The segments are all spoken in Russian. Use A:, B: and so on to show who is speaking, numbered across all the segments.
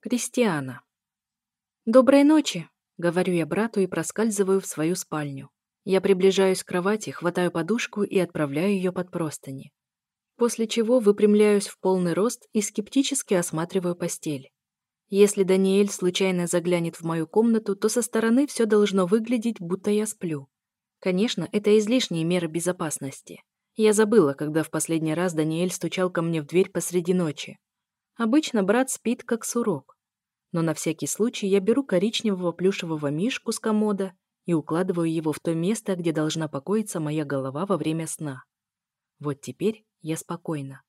A: Кристиана. «Доброй ночи», — говорю я брату и проскальзываю в свою спальню. Я приближаюсь к кровати, хватаю подушку и отправляю ее под простыни. После чего выпрямляюсь в полный рост и скептически осматриваю постель. Если Даниэль случайно заглянет в мою комнату, то со стороны все должно выглядеть, будто я сплю. Конечно, это излишние меры безопасности. Я забыла, когда в последний раз Даниэль стучал ко мне в дверь посреди ночи. Обычно брат спит, как сурок. Но на всякий случай я беру коричневого плюшевого мишку с комода и укладываю его в то место, где должна покоиться моя голова во время сна. Вот теперь я спокойна.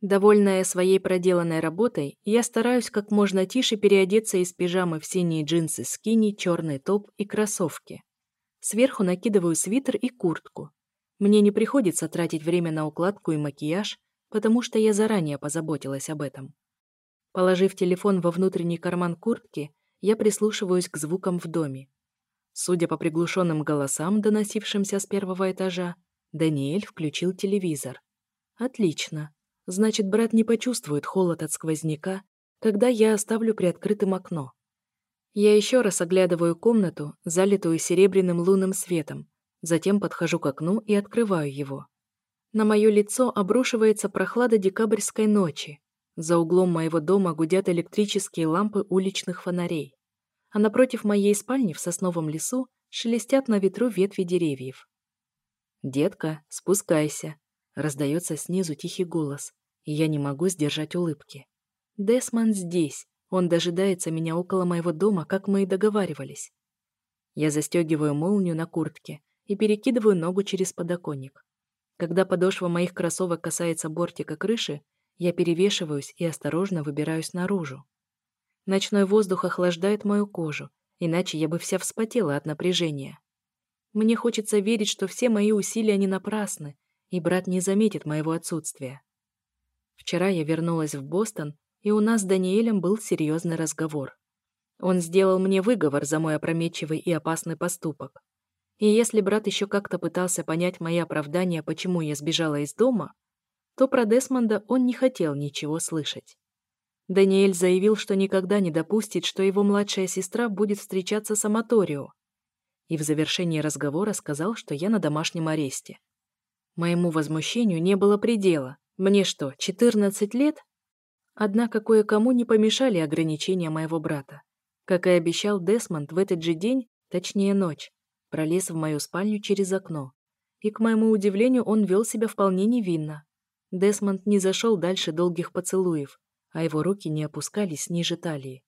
A: Довольная своей проделанной работой, я стараюсь как можно тише переодеться из пижамы в синие джинсы скини, черный топ и кроссовки. Сверху накидываю свитер и куртку. Мне не приходится тратить время на укладку и макияж, потому что я заранее позаботилась об этом. Положив телефон во внутренний карман куртки, я прислушиваюсь к звукам в доме. Судя по приглушенным голосам, доносившимся с первого этажа, Даниэль включил телевизор. Отлично. Значит, брат не почувствует холод от сквозняка, когда я оставлю приоткрытым окно. Я еще раз оглядываю комнату, залитую серебряным лунным светом, затем подхожу к окну и открываю его. На мое лицо обрушивается прохлада декабрьской ночи, за углом моего дома гудят электрические лампы уличных фонарей, а напротив моей спальни в сосновом лесу шелестят на ветру ветви деревьев. «Детка, спускайся», — раздается снизу тихий голос, и я не могу сдержать улыбки. Десман здесь, он дожидается меня около моего дома, как мы и договаривались. Я застегиваю молнию на куртке и перекидываю ногу через подоконник. Когда подошва моих кроссовок касается бортика крыши, я перевешиваюсь и осторожно выбираюсь наружу. Ночной воздух охлаждает мою кожу, иначе я бы вся вспотела от напряжения. Мне хочется верить, что все мои усилия не напрасны, и брат не заметит моего отсутствия. Вчера я вернулась в Бостон, и у нас с Даниэлем был серьезный разговор. Он сделал мне выговор за мой опрометчивый и опасный поступок. И если брат еще как-то пытался понять мои оправдания, почему я сбежала из дома, то про Десмонда он не хотел ничего слышать. Даниэль заявил, что никогда не допустит, что его младшая сестра будет встречаться с Аматорио. И в завершении разговора сказал, что я на домашнем аресте. Моему возмущению не было предела. Мне что, 14 лет? Однако кое-кому не помешали ограничения моего брата. Как и обещал Десмонд, в этот же день, точнее ночь, пролез в мою спальню через окно. И, к моему удивлению, он вел себя вполне невинно. Десмонд не зашел дальше долгих поцелуев, а его руки не опускались ниже талии.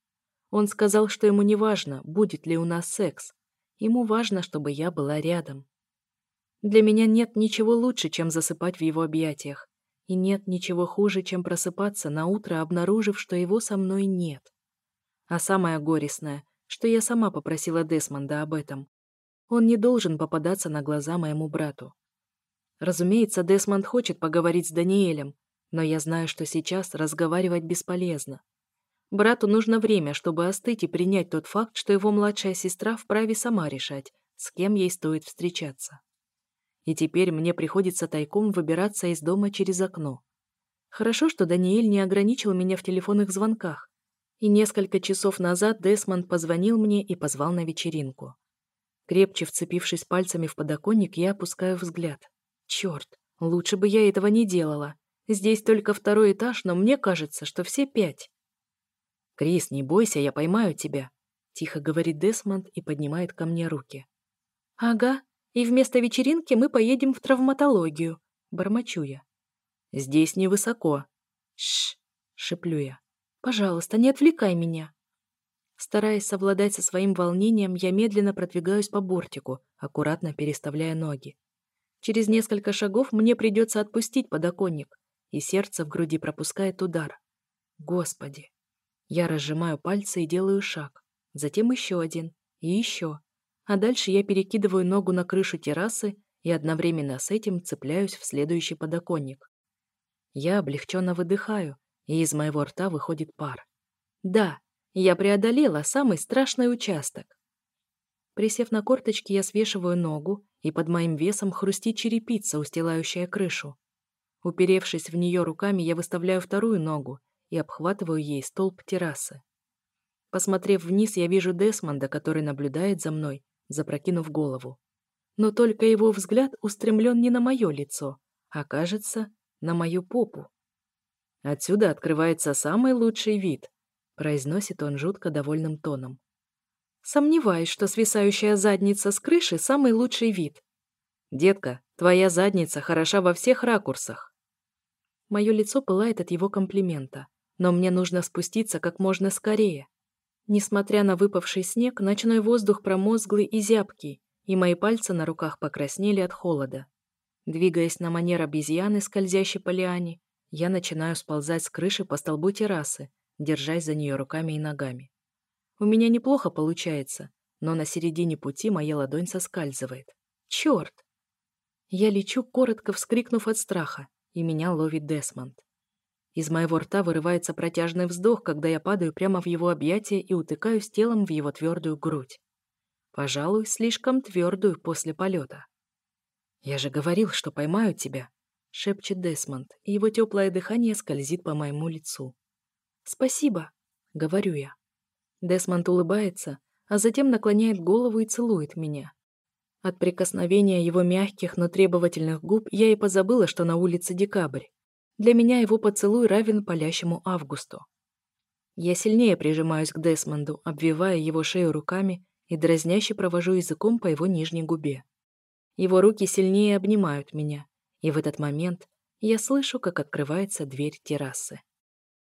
A: Он сказал, что ему не важно, будет ли у нас секс. Ему важно, чтобы я была рядом. Для меня нет ничего лучше, чем засыпать в его объятиях. И нет ничего хуже, чем просыпаться на утро, обнаружив, что его со мной нет. А самое горестное, что я сама попросила Десмонда об этом. Он не должен попадаться на глаза моему брату. Разумеется, Десмонд хочет поговорить с Даниэлем, но я знаю, что сейчас разговаривать бесполезно. Брату нужно время, чтобы остыть и принять тот факт, что его младшая сестра вправе сама решать, с кем ей стоит встречаться. И теперь мне приходится тайком выбираться из дома через окно. Хорошо, что Даниэль не ограничил меня в телефонных звонках. И несколько часов назад Десмонд позвонил мне и позвал на вечеринку. Крепче вцепившись пальцами в подоконник, я опускаю взгляд. Черт, лучше бы я этого не делала. Здесь только второй этаж, но мне кажется, что все пять. «Крис, не бойся, я поймаю тебя», — тихо говорит Десмонд и поднимает ко мне руки. «Ага, и вместо вечеринки мы поедем в травматологию», — бормочу я. «Здесь невысоко». «Шш», — шеплю я. «Пожалуйста, не отвлекай меня». Стараясь совладать со своим волнением, я медленно продвигаюсь по бортику, аккуратно переставляя ноги. Через несколько шагов мне придется отпустить подоконник, и сердце в груди пропускает удар. Господи! Я разжимаю пальцы и делаю шаг, затем еще один, и еще. А дальше я перекидываю ногу на крышу террасы и одновременно с этим цепляюсь в следующий подоконник. Я облегченно выдыхаю, и из моего рта выходит пар. Да, я преодолела самый страшный участок. Присев на корточки, я свешиваю ногу, и под моим весом хрустит черепица, устилающая крышу. Уперевшись в нее руками, я выставляю вторую ногу и обхватываю ей столб террасы. Посмотрев вниз, я вижу Десмонда, который наблюдает за мной, запрокинув голову. Но только его взгляд устремлен не на мое лицо, а, кажется, на мою попу. «Отсюда открывается самый лучший вид», — произносит он жутко довольным тоном. Сомневаюсь, что свисающая задница с крыши — самый лучший вид. «Детка, твоя задница хороша во всех ракурсах». Мое лицо пылает от его комплимента, но мне нужно спуститься как можно скорее. Несмотря на выпавший снег, ночной воздух промозглый и зябкий, и мои пальцы на руках покраснели от холода. Двигаясь на манер обезьяны, скользящей по лиане, я начинаю сползать с крыши по столбу террасы, держась за нее руками и ногами. У меня неплохо получается, но на середине пути моя ладонь соскальзывает. Черт! Я лечу, коротко вскрикнув от страха, и меня ловит Десмонд. Из моего рта вырывается протяжный вздох, когда я падаю прямо в его объятия и утыкаюсь телом в его твердую грудь. Пожалуй, слишком твердую после полета. «Я же говорил, что поймаю тебя», — шепчет Десмонд, и его теплое дыхание скользит по моему лицу. «Спасибо», — говорю я. Десмонд улыбается, а затем наклоняет голову и целует меня. От прикосновения его мягких, но требовательных губ я и позабыла, что на улице декабрь. Для меня его поцелуй равен палящему августу. Я сильнее прижимаюсь к Десмонду, обвивая его шею руками и дразняще провожу языком по его нижней губе. Его руки сильнее обнимают меня, и в этот момент я слышу, как открывается дверь террасы.